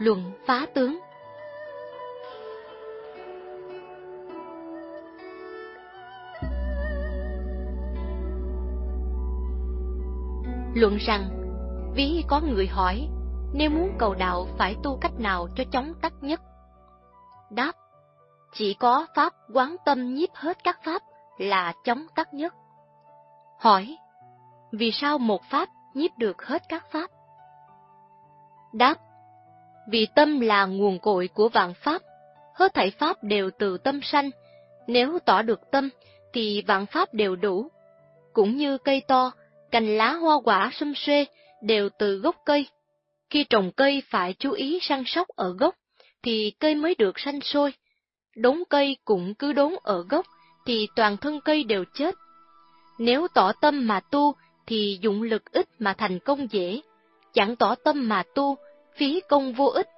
luận phá tướng. Luận rằng, ví có người hỏi, nếu muốn cầu đạo phải tu cách nào cho chóng tắt nhất? Đáp, chỉ có pháp quán tâm nhiếp hết các pháp là chóng tắt nhất. Hỏi, vì sao một pháp nhiếp được hết các pháp? Đáp, vì tâm là nguồn cội của vạn pháp, hết thảy pháp đều từ tâm sanh, nếu tỏ được tâm thì vạn pháp đều đủ. Cũng như cây to, cành lá hoa quả xum xuê đều từ gốc cây. Khi trồng cây phải chú ý săn sóc ở gốc, thì cây mới được sanh sôi. Đốn cây cũng cứ đốn ở gốc, thì toàn thân cây đều chết. Nếu tỏ tâm mà tu, thì dụng lực ít mà thành công dễ. Chẳng tỏ tâm mà tu, phí công vô ích.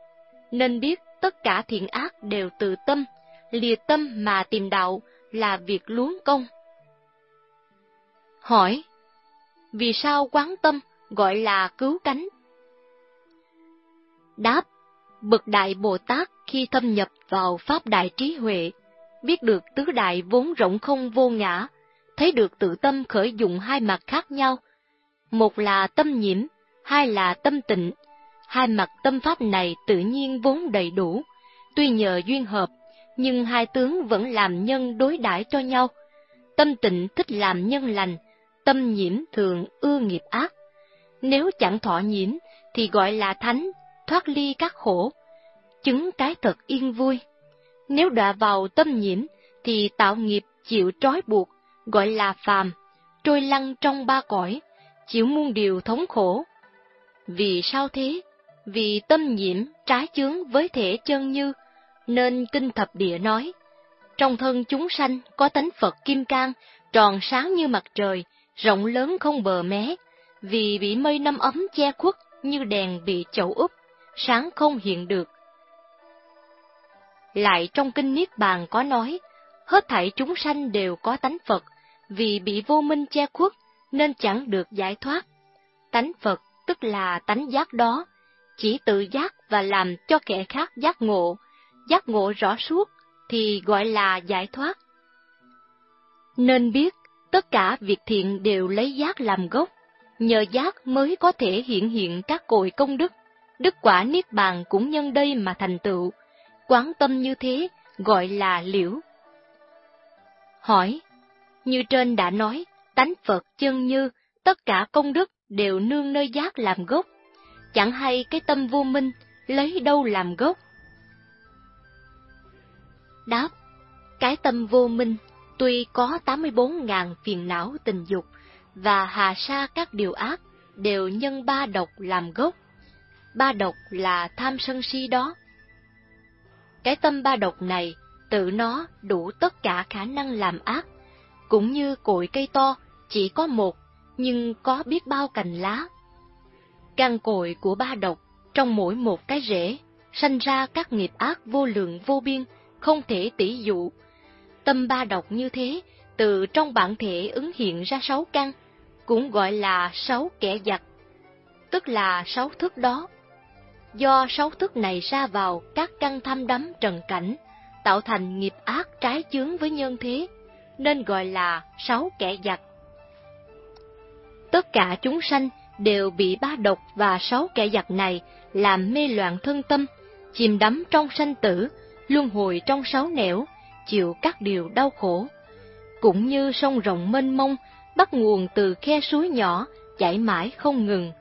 Nên biết tất cả thiện ác đều từ tâm, lìa tâm mà tìm đạo là việc luống công. Hỏi, vì sao quán tâm gọi là cứu cánh? Đáp, bậc đại Bồ Tát khi thâm nhập vào Pháp Đại Trí Huệ, biết được tứ đại vốn rộng không vô ngã, thấy được tự tâm khởi dụng hai mặt khác nhau. Một là tâm nhiễm, hai là tâm tịnh. Hai mặt tâm pháp này tự nhiên vốn đầy đủ, tuy nhờ duyên hợp, nhưng hai tướng vẫn làm nhân đối đãi cho nhau. Tâm tịnh thích làm nhân lành, tâm nhiễm thường ưa nghiệp ác. Nếu chẳng thọ nhiễm, thì gọi là thánh, thoát ly các khổ, chứng cái thật yên vui. Nếu đọa vào tâm nhiễm, thì tạo nghiệp chịu trói buộc, gọi là phàm, trôi lăn trong ba cõi, chịu muôn điều thống khổ. Vì sao thế? Vì tâm nhiễm trái chướng với thể chân như, nên Kinh Thập Địa nói, trong thân chúng sanh có tánh Phật Kim Cang, tròn sáng như mặt trời, rộng lớn không bờ mé, vì bị mây năm ấm che khuất như đèn bị chậu úp, sáng không hiện được. Lại trong kinh Niết Bàn có nói, hết thảy chúng sanh đều có tánh Phật, vì bị vô minh che khuất nên chẳng được giải thoát. Tánh Phật tức là tánh giác đó, chỉ tự giác và làm cho kẻ khác giác ngộ, giác ngộ rõ suốt thì gọi là giải thoát. Nên biết, tất cả việc thiện đều lấy giác làm gốc, nhờ giác mới có thể hiện hiện các cội công đức, đức quả niết bàn cũng nhân đây mà thành tựu, quán tâm như thế gọi là liễu. Hỏi, như trên đã nói, tánh Phật chân như, tất cả công đức đều nương nơi giác làm gốc, chẳng hay cái tâm vô minh lấy đâu làm gốc. Đáp, cái tâm vô minh tuy có 84.000 phiền não tình dục và hà sa các điều ác đều nhân ba độc làm gốc. Ba độc là tham sân si đó. Cái tâm ba độc này tự nó đủ tất cả khả năng làm ác, cũng như cội cây to chỉ có một nhưng có biết bao cành lá. Căn cội của ba độc trong mỗi một cái rễ sanh ra các nghiệp ác vô lượng vô biên, không thể tỷ dụ. Tâm ba độc như thế, từ trong bản thể ứng hiện ra sáu căn, cũng gọi là sáu kẻ giặc, tức là sáu thức đó. Do sáu thức này ra vào các căn tham đắm trần cảnh, tạo thành nghiệp ác trái chướng với nhân thế, nên gọi là sáu kẻ giặc. Tất cả chúng sanh đều bị ba độc và sáu kẻ giặc này làm mê loạn thân tâm, chìm đắm trong sanh tử, luân hồi trong sáu nẻo, chịu các điều đau khổ. Cũng như sông rộng mênh mông, bắt nguồn từ khe suối nhỏ, chảy mãi không ngừng,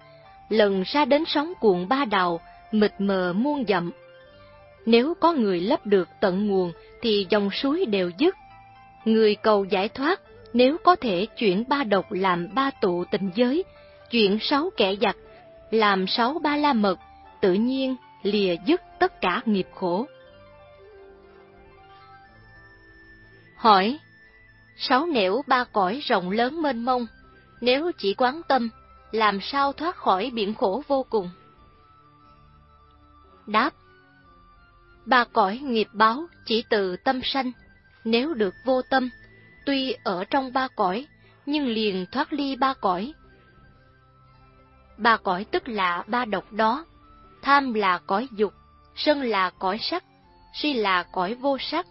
lần ra đến sóng cuộn ba đầu, mịt mờ muôn dặm. Nếu có người lấp được tận nguồn thì dòng suối đều dứt. Người cầu giải thoát nếu có thể chuyển ba độc làm ba tụ tình giới, chuyện sáu kẻ giặc làm sáu ba la mật, tự nhiên lìa dứt tất cả nghiệp khổ. Hỏi, sáu nẻo ba cõi rộng lớn mênh mông, nếu chỉ quán tâm, làm sao thoát khỏi biển khổ vô cùng? Đáp, ba cõi nghiệp báo chỉ từ tâm sanh, nếu được vô tâm, tuy ở trong ba cõi, nhưng liền thoát ly ba cõi. Ba cõi tức là ba độc đó, tham là cõi dục, sân là cõi sắc, si là cõi vô sắc,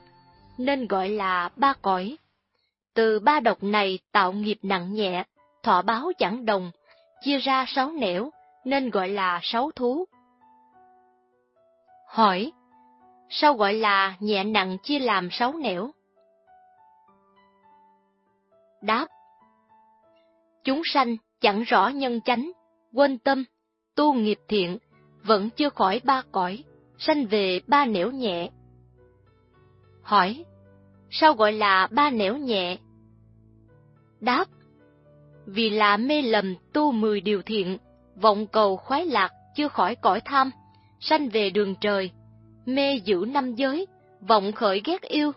nên gọi là ba cõi. Từ ba độc này tạo nghiệp nặng nhẹ, thọ báo chẳng đồng, chia ra sáu nẻo, nên gọi là sáu thú. Hỏi, sao gọi là nhẹ nặng chia làm sáu nẻo? Đáp, chúng sanh chẳng rõ nhân chánh, quên tâm, tu nghiệp thiện, vẫn chưa khỏi ba cõi, sanh về ba nẻo nhẹ. Hỏi, sao gọi là ba nẻo nhẹ? Đáp, vì là mê lầm tu mười điều thiện, vọng cầu khoái lạc chưa khỏi cõi tham, sanh về đường trời, mê giữ năm giới, vọng khởi ghét yêu,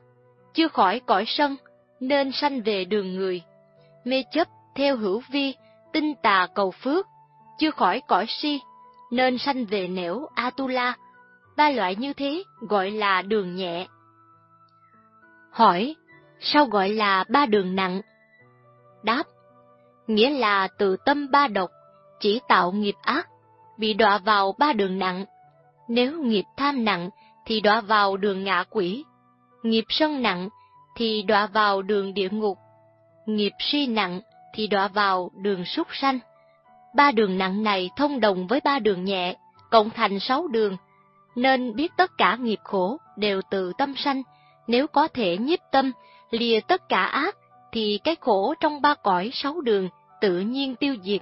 chưa khỏi cõi sân, nên sanh về đường người, mê chấp theo hữu vi, tinh tà cầu phước, chưa khỏi cõi si, nên sanh về nẻo Atula. Ba loại như thế gọi là đường nhẹ. Hỏi, sao gọi là ba đường nặng? Đáp, nghĩa là từ tâm ba độc, chỉ tạo nghiệp ác, bị đọa vào ba đường nặng. Nếu nghiệp tham nặng thì đọa vào đường ngạ quỷ, nghiệp sân nặng thì đọa vào đường địa ngục, nghiệp si nặng thì đọa vào đường súc sanh. Ba đường nặng này thông đồng với ba đường nhẹ, cộng thành sáu đường, nên biết tất cả nghiệp khổ đều từ tâm sanh, nếu có thể nhiếp tâm, lìa tất cả ác, thì cái khổ trong ba cõi sáu đường tự nhiên tiêu diệt,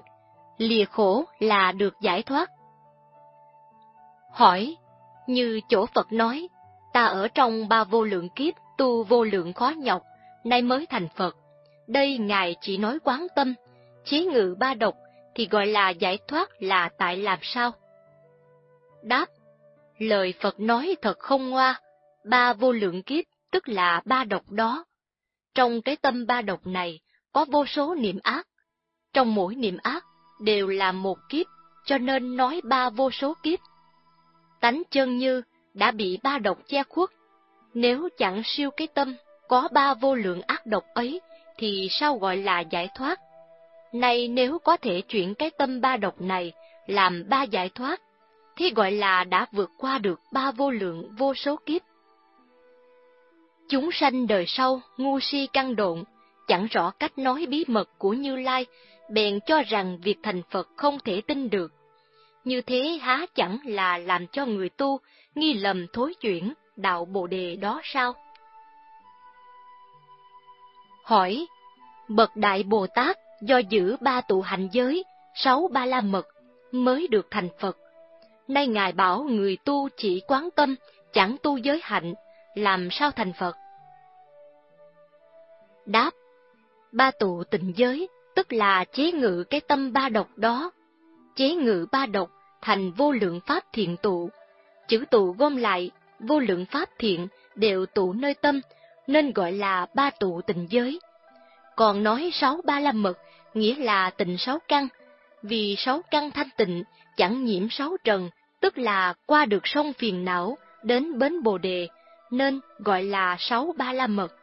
lìa khổ là được giải thoát. Hỏi, như chỗ Phật nói, ta ở trong ba vô lượng kiếp tu vô lượng khó nhọc, nay mới thành Phật. Đây Ngài chỉ nói quán tâm, chí ngự ba độc thì gọi là giải thoát là tại làm sao? Đáp, lời Phật nói thật không ngoa, ba vô lượng kiếp tức là ba độc đó. Trong cái tâm ba độc này có vô số niệm ác, trong mỗi niệm ác đều là một kiếp, cho nên nói ba vô số kiếp. Tánh chân như đã bị ba độc che khuất, nếu chẳng siêu cái tâm có ba vô lượng ác độc ấy thì sao gọi là giải thoát? Này nếu có thể chuyển cái tâm ba độc này làm ba giải thoát, thì gọi là đã vượt qua được ba vô lượng vô số kiếp. Chúng sanh đời sau, ngu si căng độn, chẳng rõ cách nói bí mật của Như Lai, bèn cho rằng việc thành Phật không thể tin được. Như thế há chẳng là làm cho người tu nghi lầm thối chuyển đạo Bồ đề đó sao? Hỏi, bậc đại Bồ Tát do giữ ba tụ hành giới, sáu ba la mật mới được thành Phật. Nay Ngài bảo người tu chỉ quán tâm, chẳng tu giới hạnh, làm sao thành Phật? Đáp, ba tụ tịnh giới, tức là chế ngự cái tâm ba độc đó. Chế ngự ba độc thành vô lượng pháp thiện tụ. Chữ tụ gom lại, vô lượng pháp thiện đều tụ nơi tâm, nên gọi là ba tụ tịnh giới. Còn nói sáu ba la mật, nghĩa là tịnh sáu căn, vì sáu căn thanh tịnh chẳng nhiễm sáu trần, tức là qua được sông phiền não đến bến bồ đề, nên gọi là sáu ba la mật.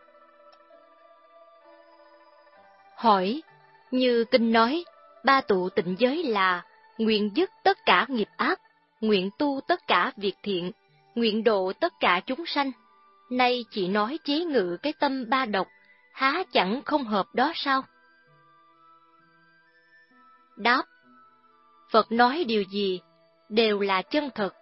Hỏi, như kinh nói, ba tụ tịnh giới là nguyện dứt tất cả nghiệp ác, nguyện tu tất cả việc thiện, nguyện độ tất cả chúng sanh. Nay chỉ nói chế ngự cái tâm ba độc, há chẳng không hợp đó sao? Đáp Phật nói điều gì, đều là chân thật.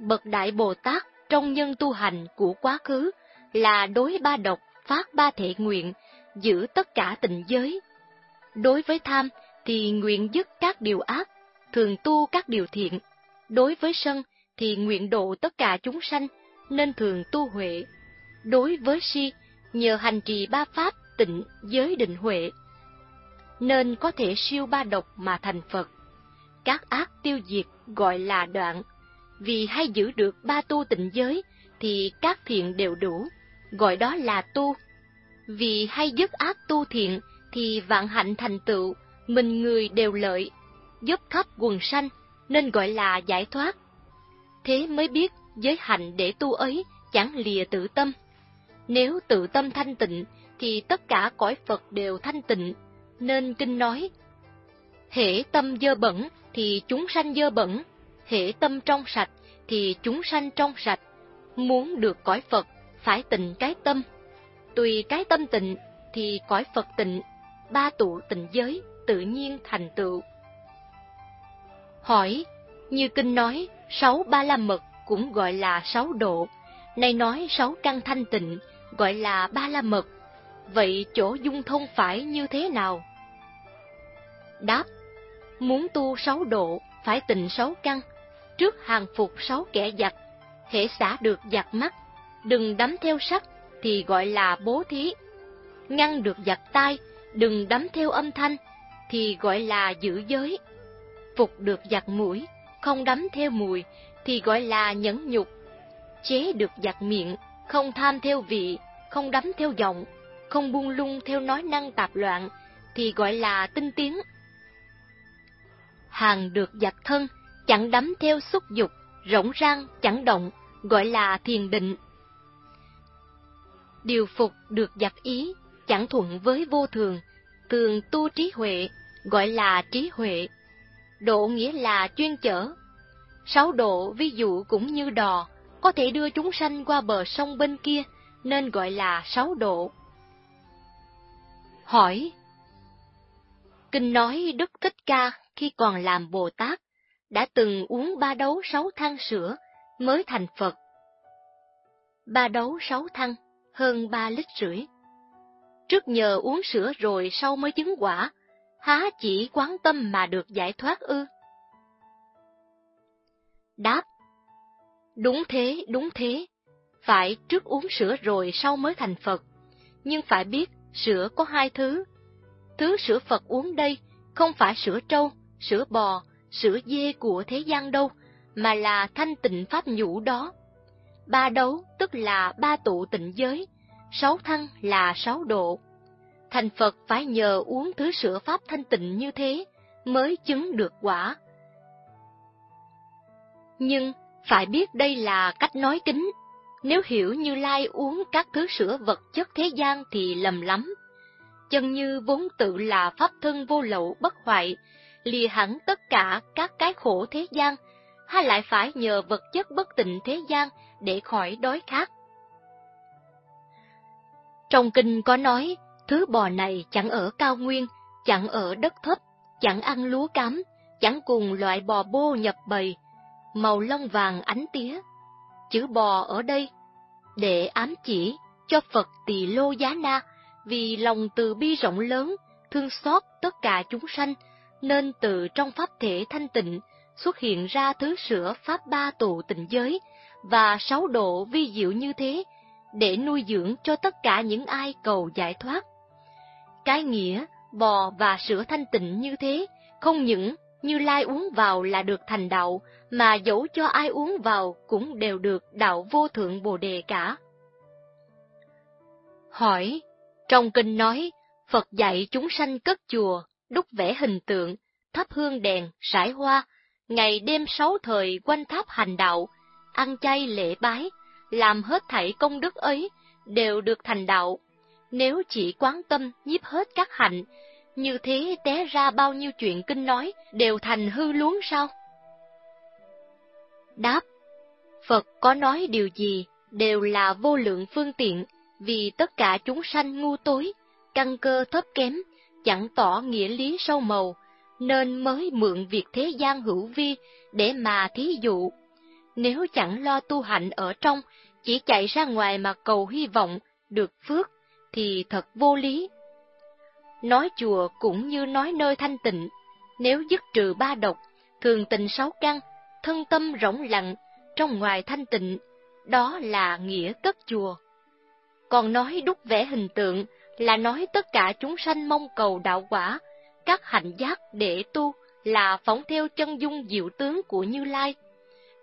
Bậc Đại Bồ Tát trong nhân tu hành của quá khứ là đối ba độc phát ba thể nguyện, giữ tất cả tình giới. Đối với tham thì nguyện dứt các điều ác, thường tu các điều thiện. Đối với sân thì nguyện độ tất cả chúng sanh, nên thường tu huệ. Đối với si, nhờ hành trì ba pháp tịnh giới định huệ, nên có thể siêu ba độc mà thành Phật. Các ác tiêu diệt gọi là đoạn, vì hay giữ được ba tu tịnh giới thì các thiện đều đủ, gọi đó là tu. Vì hay dứt ác tu thiện thì vạn hạnh thành tựu, mình người đều lợi, giúp khắp quần sanh, nên gọi là giải thoát. Thế mới biết giới hạnh để tu ấy chẳng lìa tự tâm. Nếu tự tâm thanh tịnh thì tất cả cõi Phật đều thanh tịnh, nên kinh nói, hễ tâm dơ bẩn thì chúng sanh dơ bẩn, hễ tâm trong sạch thì chúng sanh trong sạch, muốn được cõi Phật phải tịnh cái tâm. Tùy cái tâm tịnh thì cõi Phật tịnh, ba tụ tịnh giới tự nhiên thành tựu. Hỏi, như kinh nói, sáu ba la mật cũng gọi là sáu độ, nay nói sáu căn thanh tịnh gọi là ba la mật. Vậy chỗ dung thông phải như thế nào? Đáp, muốn tu sáu độ phải tịnh sáu căn, trước hàng phục sáu kẻ giặc, hệ xả được giặc mắt, đừng đắm theo sắc thì gọi là bố thí. Ngăn được giặc tai, đừng đắm theo âm thanh thì gọi là giữ giới. Phục được giặc mũi, không đắm theo mùi thì gọi là nhẫn nhục. Chế được giặc miệng, không tham theo vị, không đắm theo giọng, không buông lung theo nói năng tạp loạn thì gọi là tinh tiến. Hàng được giặc thân, chẳng đắm theo xúc dục, rỗng rang, chẳng động, gọi là thiền định. Điều phục được giặc ý, chẳng thuận với vô thường, thường tu trí huệ, gọi là trí huệ. Độ nghĩa là chuyên chở. Sáu độ ví dụ cũng như đò, có thể đưa chúng sanh qua bờ sông bên kia, nên gọi là sáu độ. Hỏi Kinh nói Đức Thích Ca khi còn làm Bồ Tát, đã từng uống ba đấu sáu thăng sữa mới thành Phật. Ba đấu sáu thăng, hơn ba lít rưỡi. Trước nhờ uống sữa rồi sau mới chứng quả, há chỉ quán tâm mà được giải thoát ư? Đáp Đúng thế, đúng thế. Phải trước uống sữa rồi sau mới thành Phật. Nhưng phải biết sữa có hai thứ. Thứ sữa Phật uống đây không phải sữa trâu, sữa bò, sữa dê của thế gian đâu, mà là thanh tịnh pháp nhũ đó. Ba đấu tức là ba tụ tịnh giới, sáu thăng là sáu độ. Thành Phật phải nhờ uống thứ sữa pháp thanh tịnh như thế mới chứng được quả. Nhưng phải biết đây là cách nói kính, nếu hiểu Như Lai uống các thứ sữa vật chất thế gian thì lầm lắm. Chân như vốn tự là pháp thân vô lậu bất hoại, lìa hẳn tất cả các cái khổ thế gian, hay lại phải nhờ vật chất bất tịnh thế gian để khỏi đói khát. Trong kinh có nói, thứ bò này chẳng ở cao nguyên, chẳng ở đất thấp, chẳng ăn lúa cám, chẳng cùng loại bò bô nhập bầy, màu lông vàng ánh tía. Chữ bò ở đây để ám chỉ cho Phật Tỳ Lô Giá Na vì lòng từ bi rộng lớn, thương xót tất cả chúng sanh, nên từ trong pháp thể thanh tịnh xuất hiện ra thứ sữa pháp ba tụ tịnh giới và sáu độ vi diệu như thế để nuôi dưỡng cho tất cả những ai cầu giải thoát. Cái nghĩa bò và sữa thanh tịnh như thế không những như Lai uống vào là được thành đạo, mà dẫu cho ai uống vào cũng đều được đạo vô thượng Bồ Đề cả. Hỏi, trong kinh nói, Phật dạy chúng sanh cất chùa, đúc vẽ hình tượng, thắp hương đèn, sải hoa, ngày đêm sáu thời quanh tháp hành đạo, ăn chay lễ bái, làm hết thảy công đức ấy, đều được thành đạo. Nếu chỉ quán tâm nhiếp hết các hạnh, như thế té ra bao nhiêu chuyện kinh nói đều thành hư luống sao? Đáp, Phật có nói điều gì đều là vô lượng phương tiện, vì tất cả chúng sanh ngu tối, căn cơ thấp kém, chẳng tỏ nghĩa lý sâu màu, nên mới mượn việc thế gian hữu vi để mà thí dụ. Nếu chẳng lo tu hạnh ở trong, chỉ chạy ra ngoài mà cầu hy vọng được phước, thì thật vô lý. Nói chùa cũng như nói nơi thanh tịnh, nếu dứt trừ ba độc, thường tình sáu căn, thân tâm rỗng lặng, trong ngoài thanh tịnh, đó là nghĩa cất chùa. Còn nói đúc vẽ hình tượng là nói tất cả chúng sanh mong cầu đạo quả, các hạnh giác để tu là phóng theo chân dung diệu tướng của Như Lai,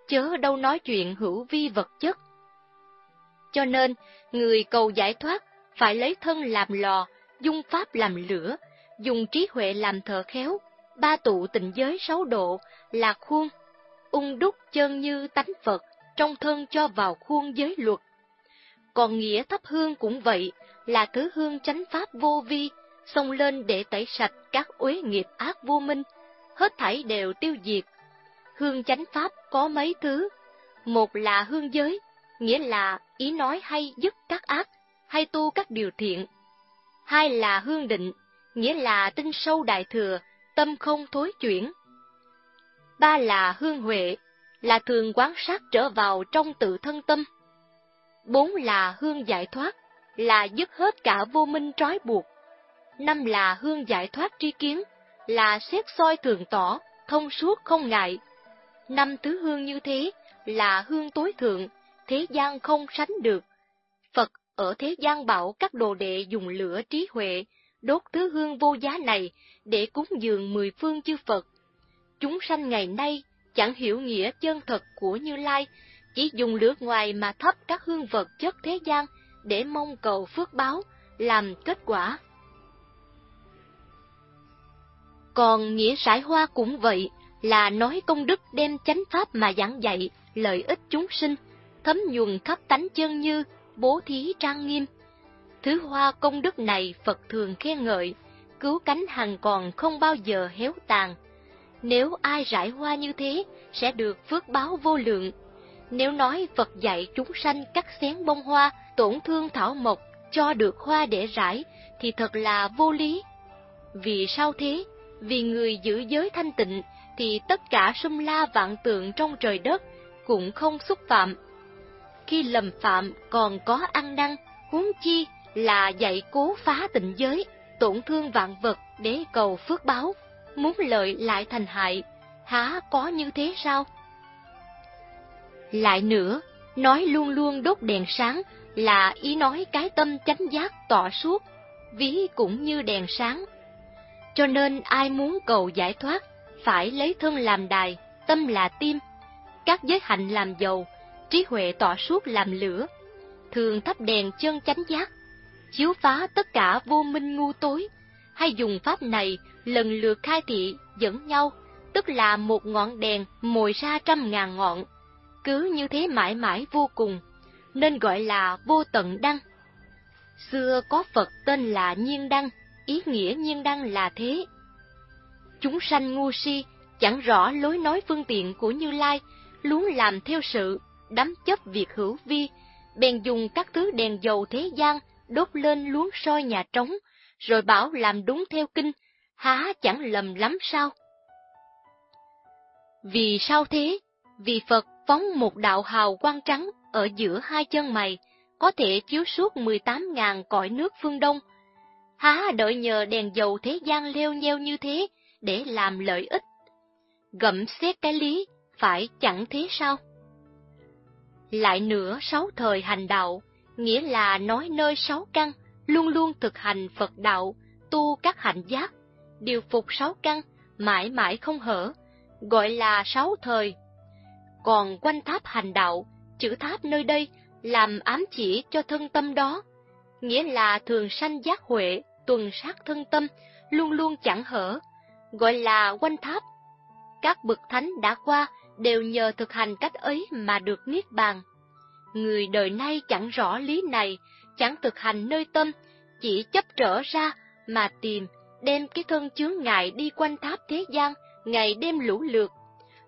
chớ đâu nói chuyện hữu vi vật chất. Cho nên, người cầu giải thoát phải lấy thân làm lò, dung pháp làm lửa, dùng trí huệ làm thợ khéo, ba tụ tình giới sáu độ là khuôn, ung đúc chân như tánh Phật, trong thân cho vào khuôn giới luật. Còn nghĩa thắp hương cũng vậy, là thứ hương chánh pháp vô vi, xông lên để tẩy sạch các uế nghiệp ác vô minh, hết thảy đều tiêu diệt. Hương chánh pháp có mấy thứ, Một là hương giới, nghĩa là ý nói hay dứt các ác, hay tu các điều thiện. Hai là hương định, nghĩa là tinh sâu đại thừa, tâm không thối chuyển. Ba là hương huệ, là thường quán sát trở vào trong tự thân tâm. Bốn là hương giải thoát, là dứt hết cả vô minh trói buộc. Năm là hương giải thoát tri kiến, là xét soi thường tỏ, thông suốt không ngại. Năm tứ hương như thế là hương tối thượng, thế gian không sánh được. Ở thế gian bảo các đồ đệ dùng lửa trí huệ, đốt thứ hương vô giá này để cúng dường mười phương chư Phật. Chúng sanh ngày nay chẳng hiểu nghĩa chân thật của Như Lai, chỉ dùng lửa ngoài mà thắp các hương vật chất thế gian để mong cầu phước báo, làm kết quả. Còn nghĩa sải hoa cũng vậy, là nói công đức đem chánh pháp mà giảng dạy, lợi ích chúng sinh, thấm nhuần khắp tánh chân như, bố thí trang nghiêm. Thứ hoa công đức này Phật thường khen ngợi, cứu cánh hằng còn không bao giờ héo tàn. Nếu ai rải hoa như thế, sẽ được phước báo vô lượng. Nếu nói Phật dạy chúng sanh cắt xén bông hoa, tổn thương thảo mộc, cho được hoa để rải, thì thật là vô lý. Vì sao thế? Vì người giữ giới thanh tịnh, thì tất cả sum la vạn tượng trong trời đất cũng không xúc phạm. Khi lầm phạm còn có ăn năn, huống chi là dạy cố phá tịnh giới, tổn thương vạn vật để cầu phước báo, muốn lợi lại thành hại, há có như thế sao? Lại nữa, nói luôn luôn đốt đèn sáng là ý nói cái tâm chánh giác tỏ suốt, ví cũng như đèn sáng. Cho nên ai muốn cầu giải thoát, phải lấy thân làm đài, tâm là tim, các giới hạnh làm dầu, trí huệ tỏa suốt làm lửa, thường thắp đèn chân chánh giác, chiếu phá tất cả vô minh ngu tối, hay dùng pháp này lần lượt khai thị dẫn nhau, tức là một ngọn đèn mồi ra trăm ngàn ngọn, cứ như thế mãi mãi vô cùng, nên gọi là vô tận đăng. Xưa có Phật tên là Nhiên Đăng, ý nghĩa Nhiên Đăng là thế. Chúng sanh ngu si, chẳng rõ lối nói phương tiện của Như Lai, luôn làm theo sự, đắm chấp việc hữu vi, bèn dùng các thứ đèn dầu thế gian đốt lên luống soi nhà trống, rồi bảo làm đúng theo kinh, há chẳng lầm lắm sao? Vì sao thế? Vì Phật phóng một đạo hào quang trắng ở giữa hai chân mày, có thể chiếu suốt 18.000 cõi nước phương Đông. Há đợi nhờ đèn dầu thế gian leo nheo như thế để làm lợi ích. Gẫm xét cái lý, phải chẳng thế sao? Lại nữa sáu thời hành đạo, nghĩa là nói nơi sáu căn, luôn luôn thực hành Phật đạo, tu các hạnh giác, điều phục sáu căn, mãi mãi không hở, gọi là sáu thời. Còn quanh tháp hành đạo, chữ tháp nơi đây làm ám chỉ cho thân tâm đó, nghĩa là thường sanh giác huệ, tuần sát thân tâm, luôn luôn chẳng hở, gọi là quanh tháp. Các bậc thánh đã qua đều nhờ thực hành cách ấy mà được niết bàn. Người đời nay chẳng rõ lý này, chẳng thực hành nơi tâm, chỉ chấp trở ra mà tìm, đem cái thân chướng ngại đi quanh tháp thế gian, ngày đêm lũ lượt,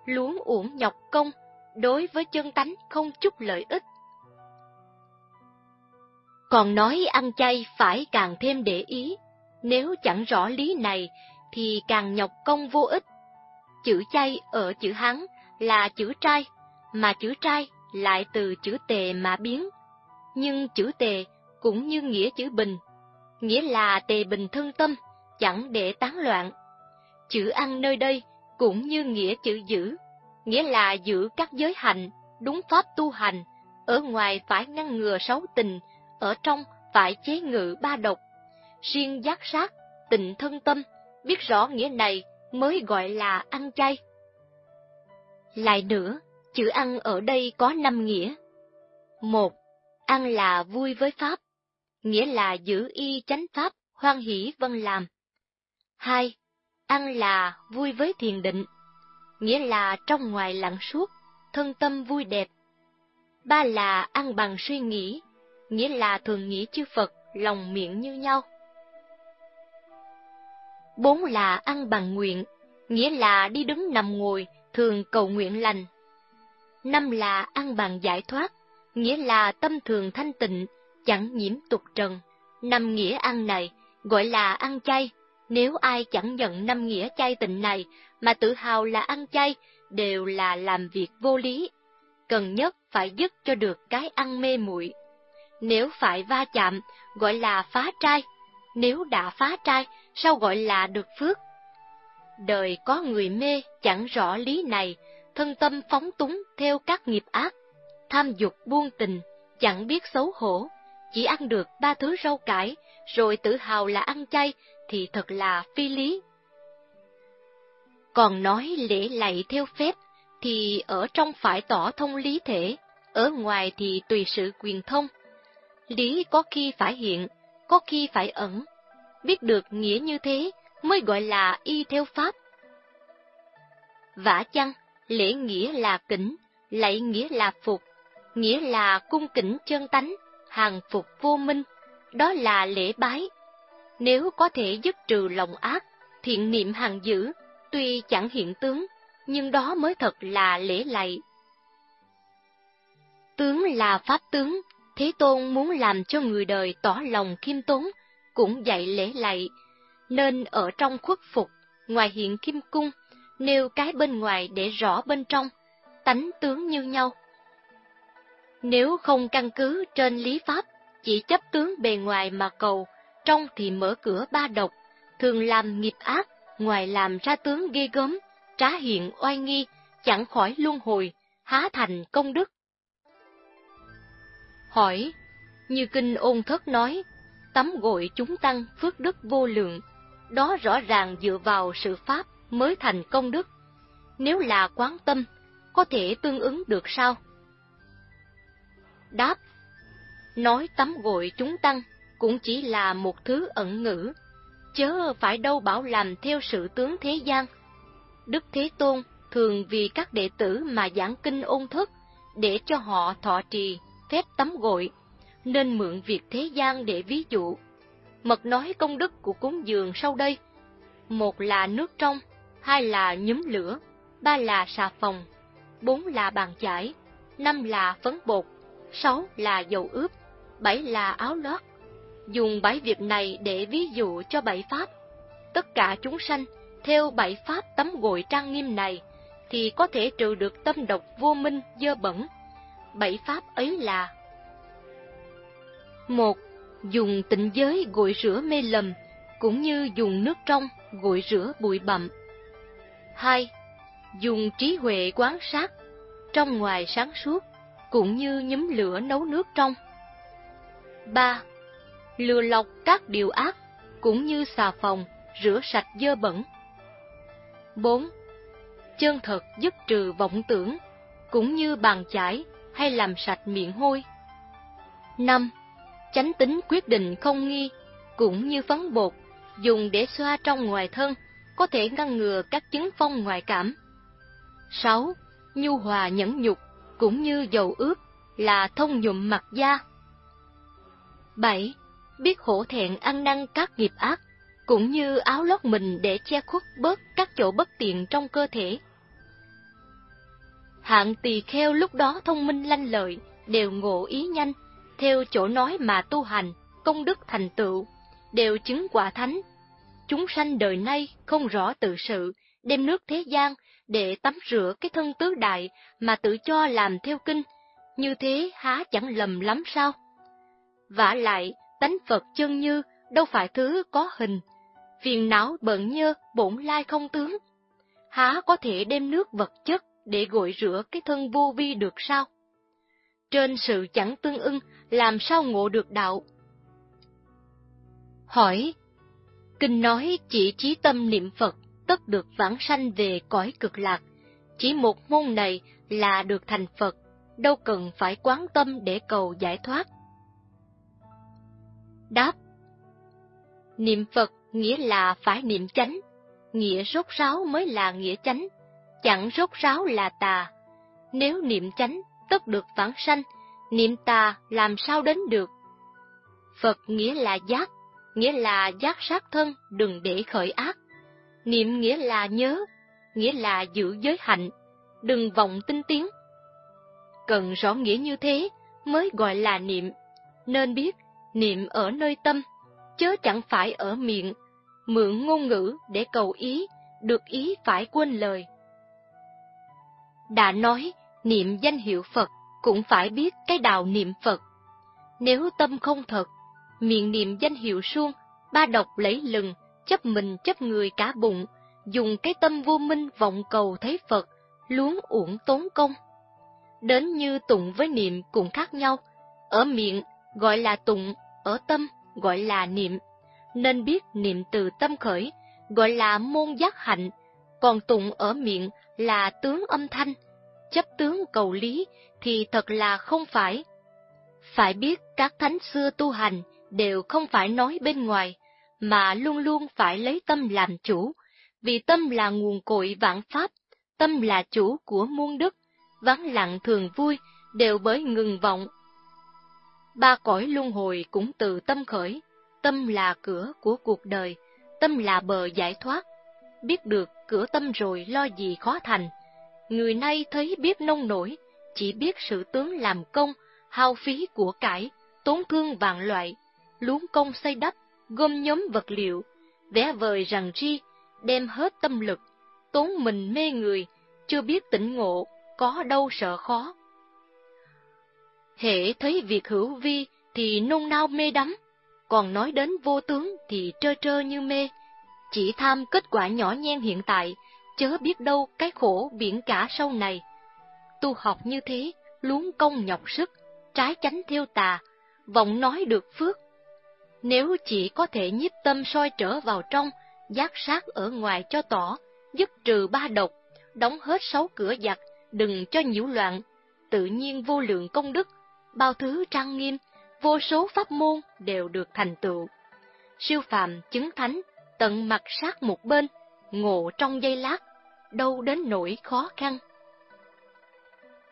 luống uổng nhọc công, đối với chân tánh không chút lợi ích. Còn nói ăn chay phải càng thêm để ý, nếu chẳng rõ lý này thì càng nhọc công vô ích. Chữ chay ở chữ Hán là chữ trai, mà chữ trai lại từ chữ tề mà biến. Nhưng chữ tề cũng như nghĩa chữ bình, nghĩa là tề bình thân tâm, chẳng để tán loạn. Chữ ăn nơi đây cũng như nghĩa chữ giữ, nghĩa là giữ các giới hạnh, đúng pháp tu hành, ở ngoài phải ngăn ngừa xấu tình, ở trong phải chế ngự ba độc. Riêng giác sát, tịnh thân tâm, biết rõ nghĩa này mới gọi là ăn chay. Lại nữa, chữ ăn ở đây có năm nghĩa. Một, ăn là vui với Pháp, nghĩa là giữ y chánh Pháp, hoan hỷ vân làm. Hai, ăn là vui với thiền định, nghĩa là trong ngoài lặng suốt, thân tâm vui đẹp. Ba là ăn bằng suy nghĩ, nghĩa là thường nghĩ chư Phật, lòng miệng như nhau. Bốn là ăn bằng nguyện, nghĩa là đi đứng nằm ngồi, thường cầu nguyện lành. năm là ăn bằng giải thoát, nghĩa là tâm thường thanh tịnh, chẳng nhiễm tục trần. Năm nghĩa ăn này gọi là ăn chay, nếu ai chẳng nhận năm nghĩa chay tịnh này mà tự hào là ăn chay, đều là làm việc vô lý. Cần nhất phải dứt cho được cái ăn mê muội. Nếu phải va chạm, gọi là phá trai. Nếu đã phá trai, sao gọi là được phước? Đời có người mê chẳng rõ lý này, thân tâm phóng túng theo các nghiệp ác, tham dục buông tình, chẳng biết xấu hổ, chỉ ăn được ba thứ rau cải, rồi tự hào là ăn chay, thì thật là phi lý. Còn nói lễ lạy theo phép, thì ở trong phải tỏ thông lý thể, ở ngoài thì tùy sự quyền thông. Lý có khi phải hiện, có khi phải ẩn. Biết được nghĩa như thế mới gọi là y theo pháp. Vả chăng, lễ nghĩa là kính, lạy nghĩa là phục, nghĩa là cung kính chân tánh, hàng phục vô minh, đó là lễ bái. Nếu có thể dứt trừ lòng ác, thiện niệm hàng dữ, tuy chẳng hiện tướng, nhưng đó mới thật là lễ lạy. Tướng là pháp tướng, Thế Tôn muốn làm cho người đời tỏ lòng khiêm tốn, cũng dạy lễ lạy, nên ở trong khuất phục, ngoài hiện kim cung, nêu cái bên ngoài để rõ bên trong, tánh tướng như nhau. Nếu không căn cứ trên lý pháp, chỉ chấp tướng bề ngoài mà cầu, trong thì mở cửa ba độc, thường làm nghiệp ác, ngoài làm ra tướng ghê gớm, trá hiện oai nghi, chẳng khỏi luân hồi, há thành công đức. Hỏi, như kinh ôn thất nói, tắm gội chúng tăng phước đức vô lượng, đó rõ ràng dựa vào sự pháp mới thành công đức. Nếu là quán tâm, có thể tương ứng được sao? Đáp Nói tắm gội chúng tăng cũng chỉ là một thứ ẩn ngữ, chớ phải đâu bảo làm theo sự tướng thế gian. Đức Thế Tôn thường vì các đệ tử mà giảng kinh ôn thức, để cho họ thọ trì, phép tắm gội, nên mượn việc thế gian để ví dụ. Mật nói công đức của cúng dường sau đây. Một là nước trong, hai là nhúm lửa, ba là xà phòng, bốn là bàn chải, năm là phấn bột, sáu là dầu ướp, bảy là áo lót. Dùng bảy việc này để ví dụ cho bảy pháp. Tất cả chúng sanh, theo bảy pháp tấm gội trang nghiêm này, thì có thể trừ được tâm độc vô minh, dơ bẩn. Bảy pháp ấy là một Dùng tịnh giới gội rửa mê lầm, cũng như dùng nước trong gội rửa bụi bặm. 2. Dùng trí huệ quán sát, trong ngoài sáng suốt, cũng như nhúm lửa nấu nước trong. 3. Lừa lọc các điều ác, cũng như xà phòng, rửa sạch dơ bẩn. 4. Chân thật dứt trừ vọng tưởng, cũng như bàn chải hay làm sạch miệng hôi. 5. Chánh tính quyết định không nghi, cũng như phấn bột, dùng để xoa trong ngoài thân, có thể ngăn ngừa các chứng phong ngoại cảm. 6. Nhu hòa nhẫn nhục, cũng như dầu ướp, là thông nhuộm mặt da. 7. Biết hổ thẹn ăn năn các nghiệp ác, cũng như áo lót mình để che khuất bớt các chỗ bất tiện trong cơ thể. Hạng tỳ kheo lúc đó thông minh lanh lợi, đều ngộ ý nhanh, theo chỗ nói mà tu hành, công đức thành tựu, đều chứng quả thánh. Chúng sanh đời nay không rõ tự sự, đem nước thế gian để tắm rửa cái thân tứ đại mà tự cho làm theo kinh, như thế há chẳng lầm lắm sao? vả lại, tánh Phật chân như đâu phải thứ có hình, phiền não bận nhơ, bổn lai không tướng. Há có thể đem nước vật chất để gội rửa cái thân vô vi được sao? Trên sự chẳng tương ưng, làm sao ngộ được đạo? Hỏi, Kinh nói chỉ trí tâm niệm Phật, tất được vãng sanh về cõi cực lạc. Chỉ một môn này là được thành Phật, đâu cần phải quán tâm để cầu giải thoát. Đáp Niệm Phật nghĩa là phải niệm chánh, nghĩa rốt ráo mới là nghĩa chánh, chẳng rốt ráo là tà. Nếu niệm chánh, tất được vãng sanh, niệm tà làm sao đến được. Phật nghĩa là giác, nghĩa là giác sát thân đừng để khởi ác. Niệm nghĩa là nhớ, nghĩa là giữ giới hạnh, đừng vọng tinh tiến. cần rõ nghĩa như thế mới gọi là niệm, nên biết niệm ở nơi tâm, chớ chẳng phải ở miệng, mượn ngôn ngữ để cầu ý, được ý phải quên lời. Đã nói, niệm danh hiệu Phật cũng phải biết cái đạo niệm Phật. Nếu tâm không thật, miệng niệm danh hiệu suông, ba độc lấy lừng, chấp mình chấp người cả bụng, dùng cái tâm vô minh vọng cầu thấy Phật, luống uổng tốn công. Đến như tụng với niệm cũng khác nhau, ở miệng gọi là tụng, ở tâm gọi là niệm, nên biết niệm từ tâm khởi, gọi là môn giác hạnh, còn tụng ở miệng là tướng âm thanh, chấp tướng cầu lý thì thật là không phải. Phải biết các thánh xưa tu hành đều không phải nói bên ngoài, mà luôn luôn phải lấy tâm làm chủ, vì tâm là nguồn cội vạn pháp, tâm là chủ của muôn đức, vắng lặng thường vui, đều bởi ngừng vọng. Ba cõi luân hồi cũng từ tâm khởi, tâm là cửa của cuộc đời, tâm là bờ giải thoát. Biết được cửa tâm rồi lo gì khó thành. Người nay thấy biết nông nổi, chỉ biết sự tướng làm công, hao phí của cải, tốn thương vạn loại, luống công xây đắp, gom nhóm vật liệu, vẽ vời rằng ri, đem hết tâm lực, tốn mình mê người, chưa biết tỉnh ngộ, có đâu sợ khó. Hệ thấy việc hữu vi thì nôn nao mê đắm, còn nói đến vô tướng thì trơ trơ như mê. Chỉ tham kết quả nhỏ nhen hiện tại, chớ biết đâu cái khổ biển cả sau này. Tu học như thế, luống công nhọc sức, trái chánh theo tà, vọng nói được phước. Nếu chỉ có thể nhiếp tâm soi trở vào trong, giác sát ở ngoài cho tỏ, dứt trừ ba độc, đóng hết sáu cửa giặc, đừng cho nhiễu loạn, tự nhiên vô lượng công đức, bao thứ trang nghiêm, vô số pháp môn đều được thành tựu. Siêu phàm chứng thánh, tận mặt sát một bên, ngộ trong giây lát, đâu đến nỗi khó khăn.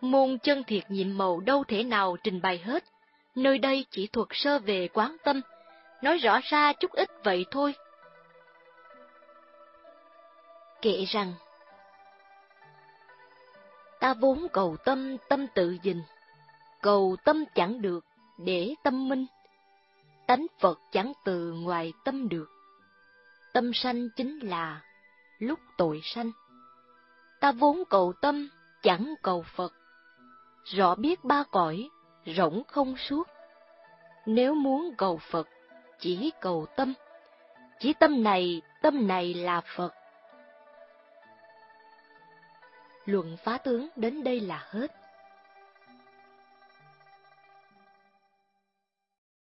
Môn chân thiệt nhiệm màu đâu thể nào trình bày hết, nơi đây chỉ thuật sơ về quán tâm, nói rõ ra chút ít vậy thôi. Kệ rằng, ta vốn cầu tâm tâm tự dình, cầu tâm chẳng được, để tâm minh. Tánh Phật chẳng từ ngoài tâm được. Tâm sanh chính là lúc tội sanh. Ta vốn cầu tâm, chẳng cầu Phật. Rõ biết ba cõi, rỗng không suốt. Nếu muốn cầu Phật, chỉ cầu tâm. Chỉ tâm này, tâm này là Phật. Luận phá tướng đến đây là hết.